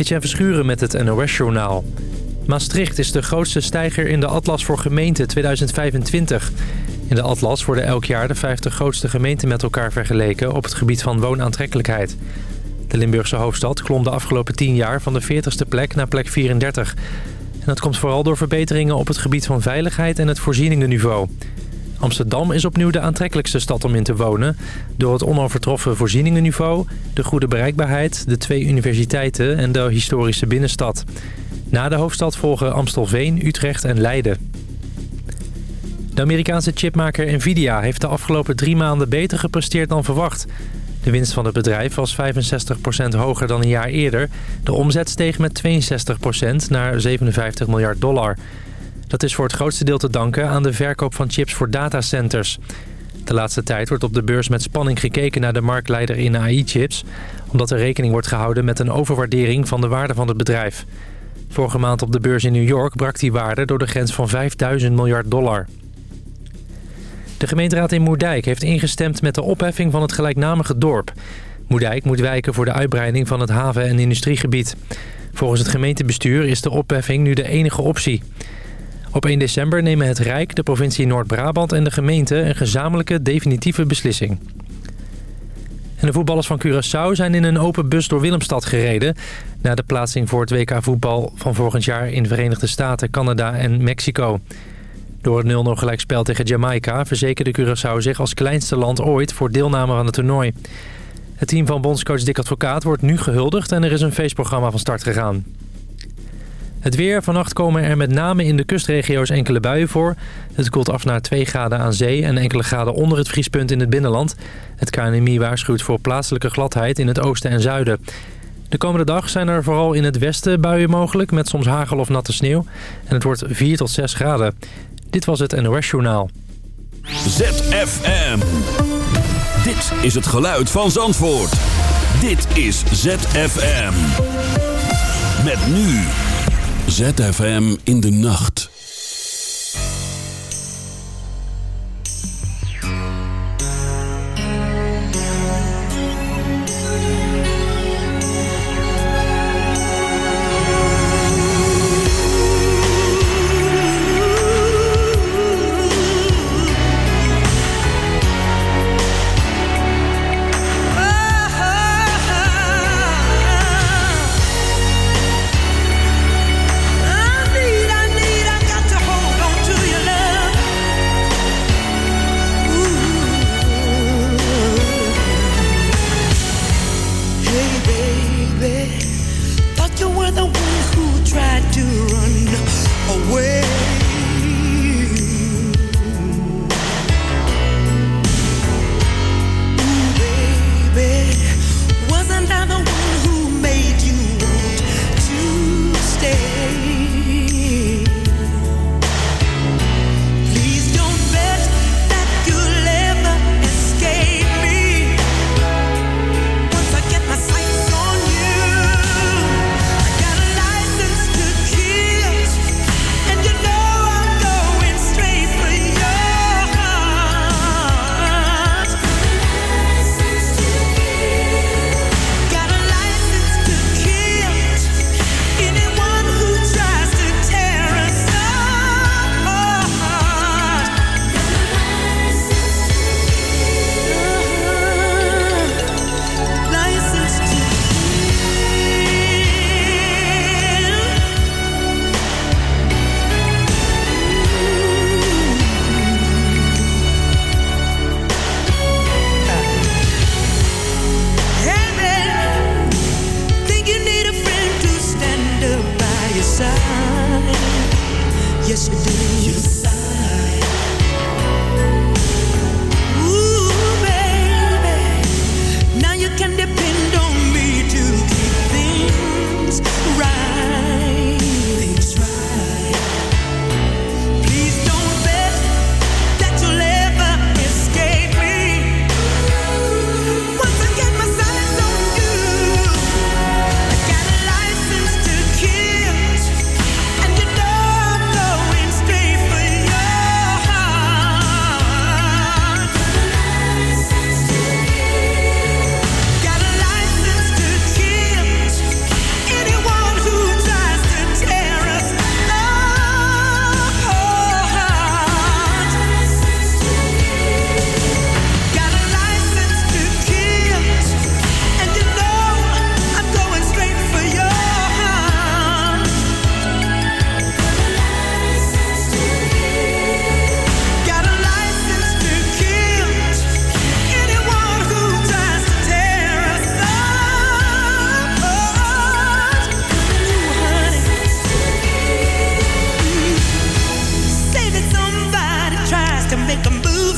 Etienne Verschuren met het NOS-journaal. Maastricht is de grootste stijger in de Atlas voor gemeenten 2025. In de Atlas worden elk jaar de 50 grootste gemeenten met elkaar vergeleken... op het gebied van woonaantrekkelijkheid. De Limburgse hoofdstad klom de afgelopen 10 jaar van de 40ste plek naar plek 34. En dat komt vooral door verbeteringen op het gebied van veiligheid en het voorzieningenniveau. Amsterdam is opnieuw de aantrekkelijkste stad om in te wonen... door het onovertroffen voorzieningenniveau, de goede bereikbaarheid... de twee universiteiten en de historische binnenstad. Na de hoofdstad volgen Amstelveen, Utrecht en Leiden. De Amerikaanse chipmaker Nvidia heeft de afgelopen drie maanden beter gepresteerd dan verwacht. De winst van het bedrijf was 65% hoger dan een jaar eerder. De omzet steeg met 62% naar 57 miljard dollar. Dat is voor het grootste deel te danken aan de verkoop van chips voor datacenters. De laatste tijd wordt op de beurs met spanning gekeken naar de marktleider in AI-chips... omdat er rekening wordt gehouden met een overwaardering van de waarde van het bedrijf. Vorige maand op de beurs in New York brak die waarde door de grens van 5000 miljard dollar. De gemeenteraad in Moerdijk heeft ingestemd met de opheffing van het gelijknamige dorp. Moerdijk moet wijken voor de uitbreiding van het haven- en industriegebied. Volgens het gemeentebestuur is de opheffing nu de enige optie. Op 1 december nemen het Rijk, de provincie Noord-Brabant en de gemeente een gezamenlijke definitieve beslissing. En de voetballers van Curaçao zijn in een open bus door Willemstad gereden... na de plaatsing voor het WK voetbal van volgend jaar in de Verenigde Staten, Canada en Mexico. Door het 0-0 gelijkspel tegen Jamaica verzekerde Curaçao zich als kleinste land ooit voor deelname aan het toernooi. Het team van bondscoach Dick Advocaat wordt nu gehuldigd en er is een feestprogramma van start gegaan. Het weer. Vannacht komen er met name in de kustregio's enkele buien voor. Het koelt af naar 2 graden aan zee en enkele graden onder het vriespunt in het binnenland. Het KNMI waarschuwt voor plaatselijke gladheid in het oosten en zuiden. De komende dag zijn er vooral in het westen buien mogelijk met soms hagel of natte sneeuw. En het wordt 4 tot 6 graden. Dit was het NOS Journaal. ZFM. Dit is het geluid van Zandvoort. Dit is ZFM. Met nu. ZFM in de nacht.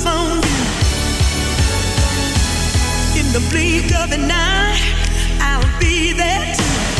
found you in the blink of an eye. I'll be there too.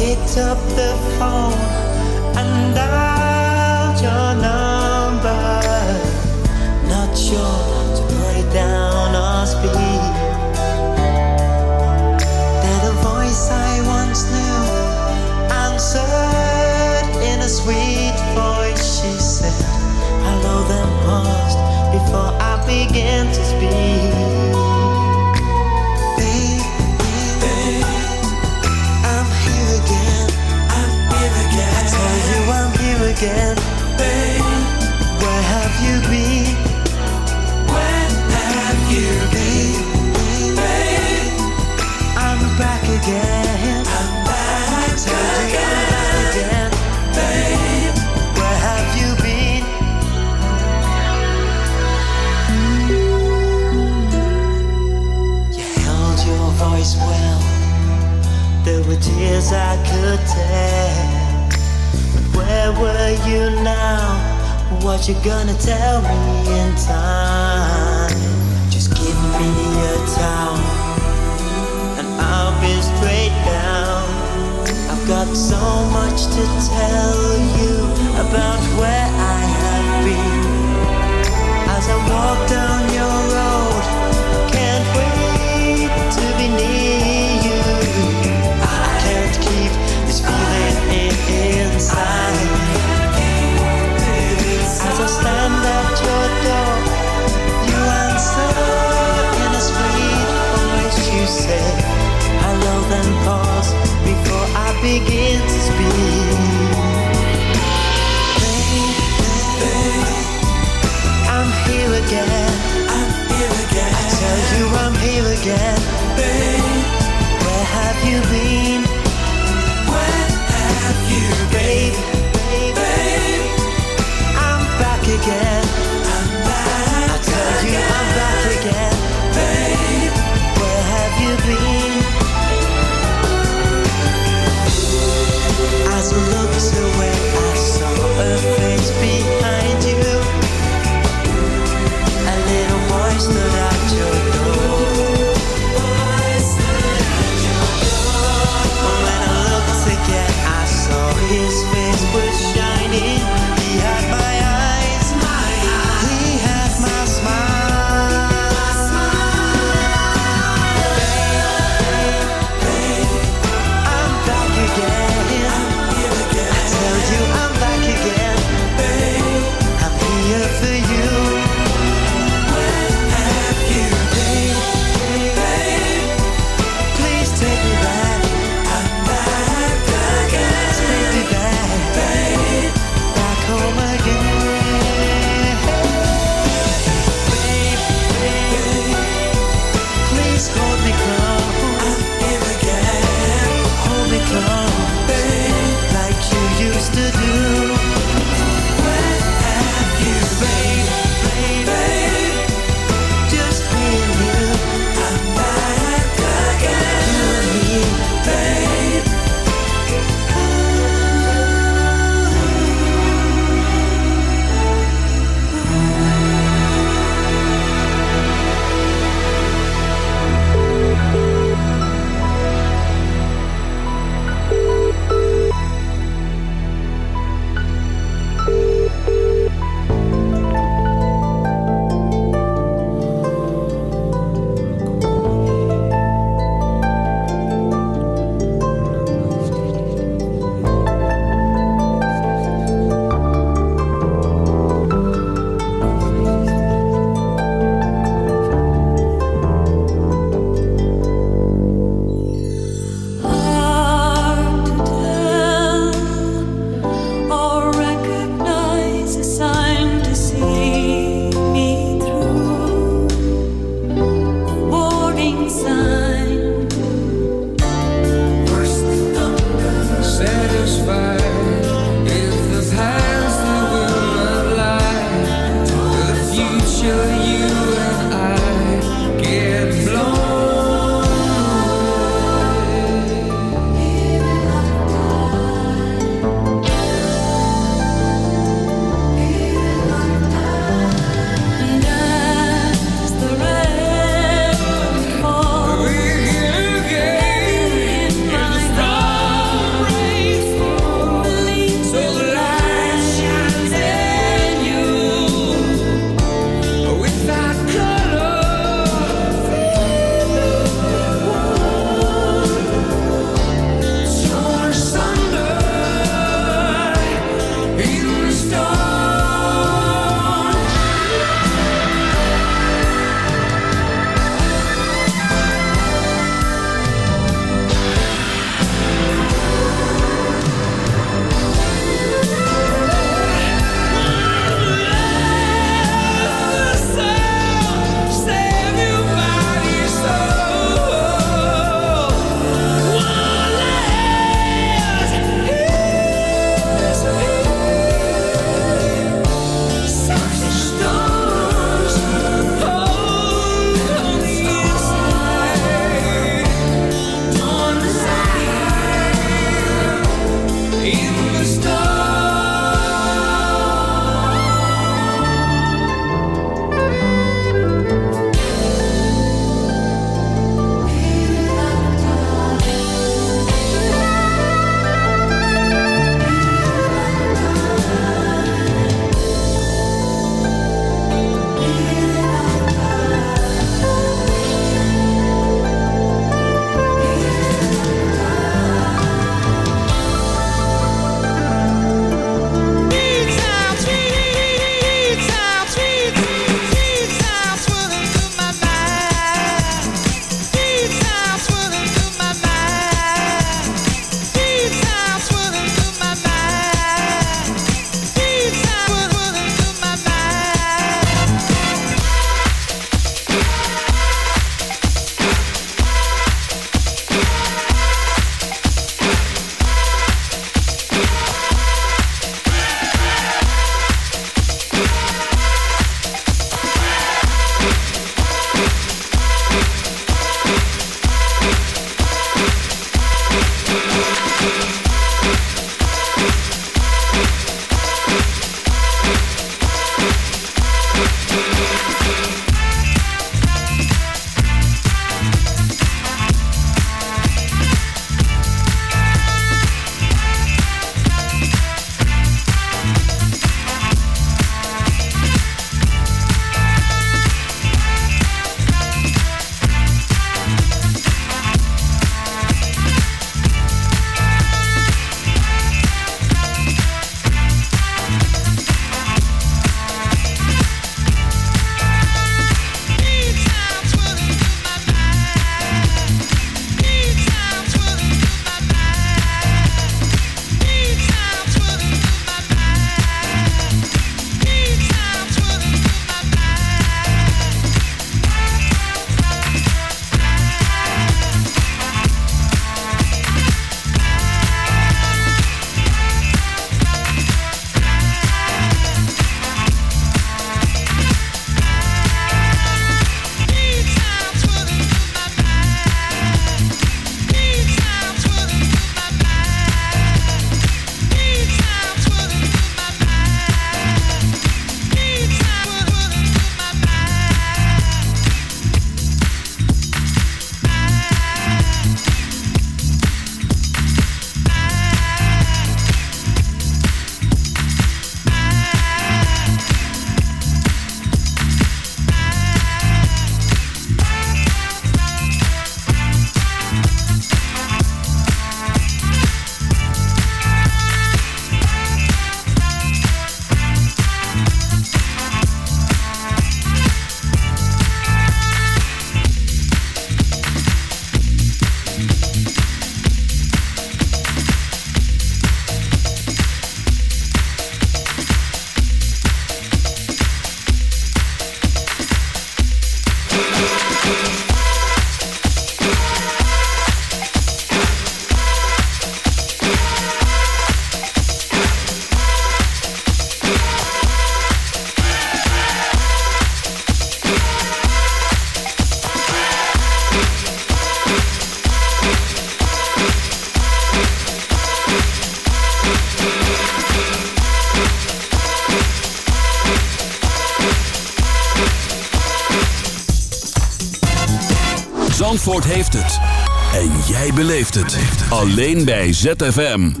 Alleen bij ZFM.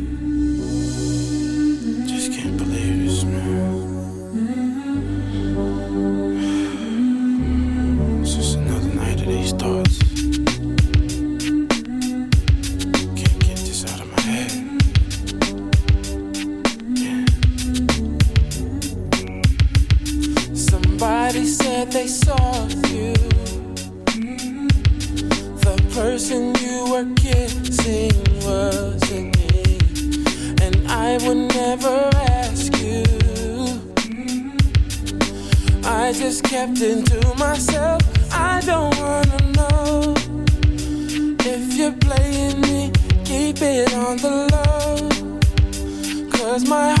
I would never ask you. I just kept it to myself. I don't wanna know if you're playing me. Keep it on the low. Cause my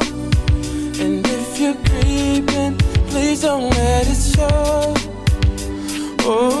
Don't let it show. Oh,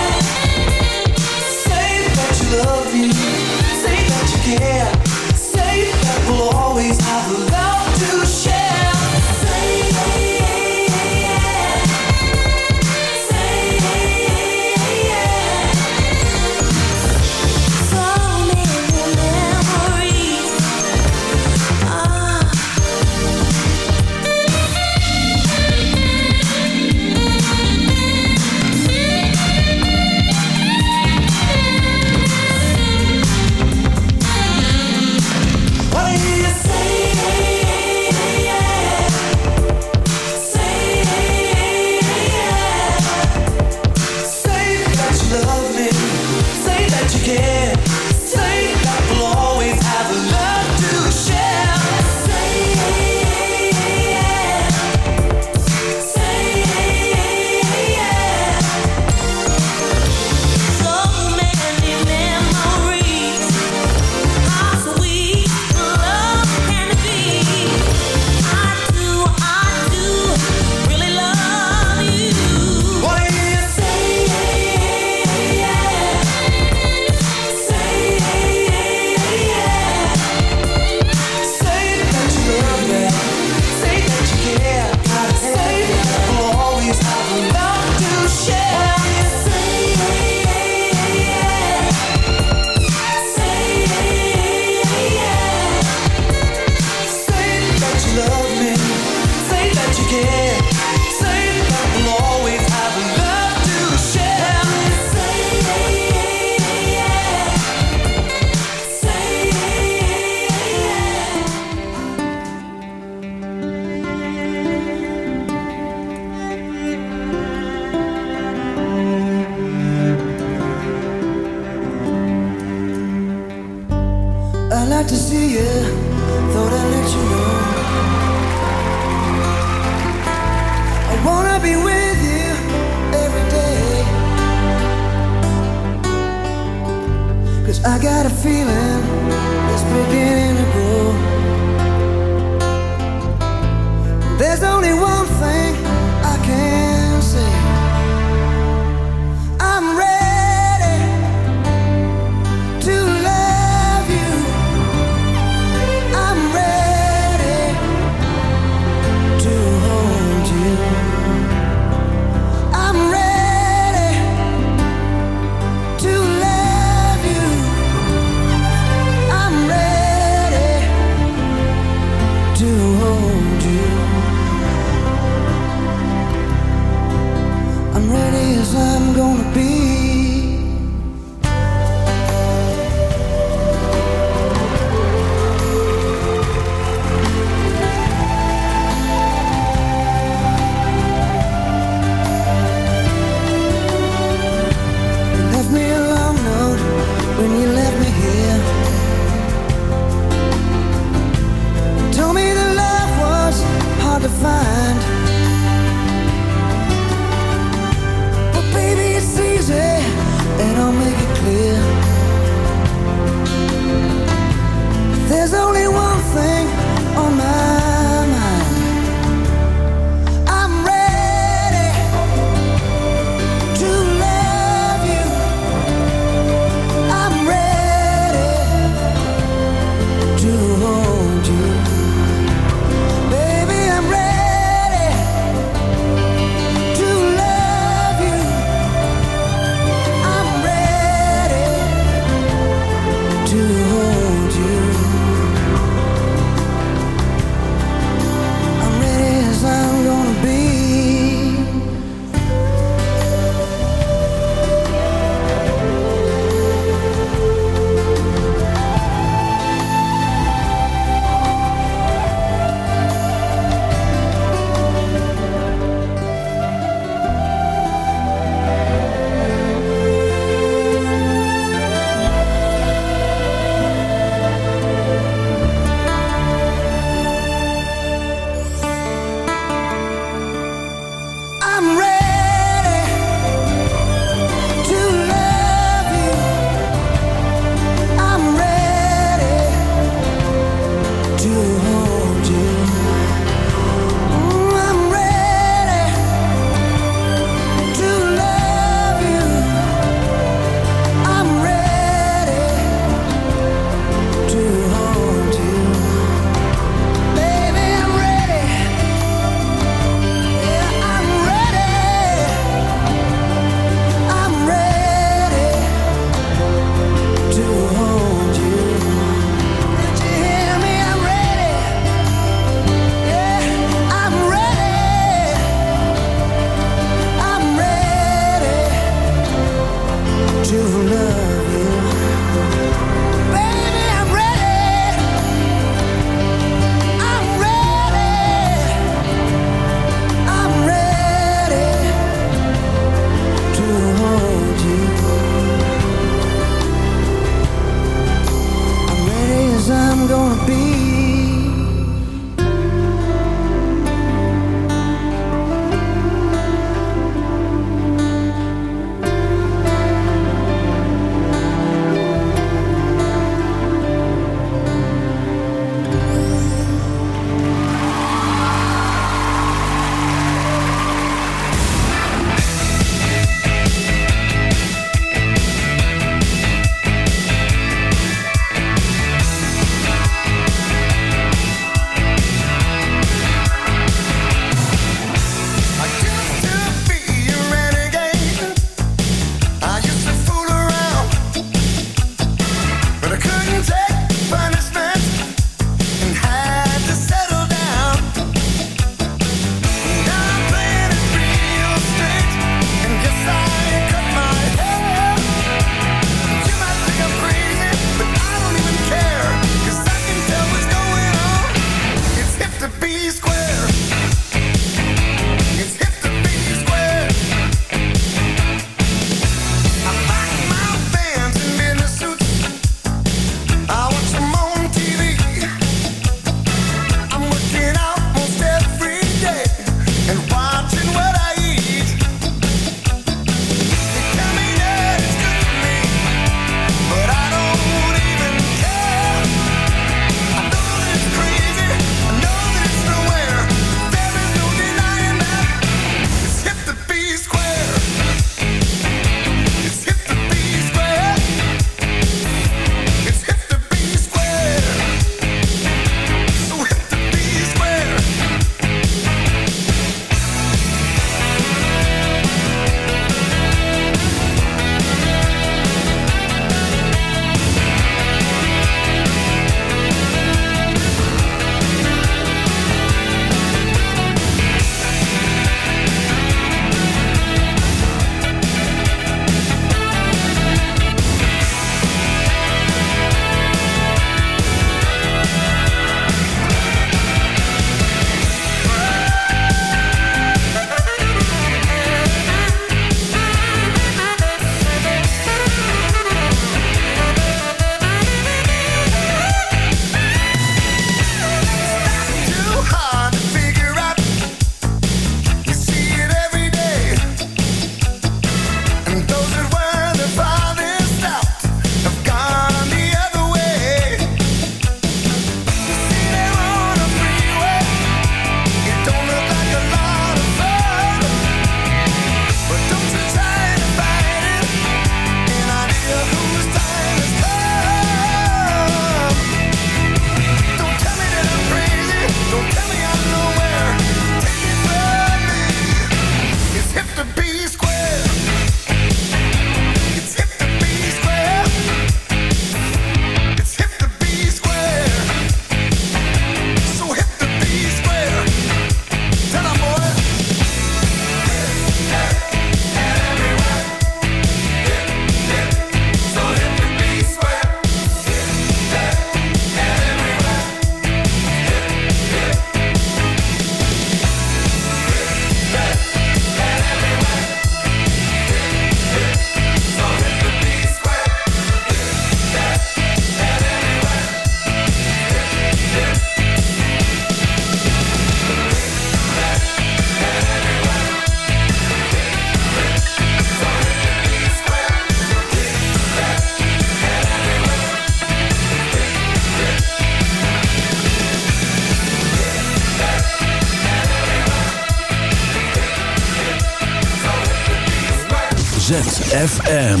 FM,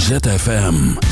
ZFM.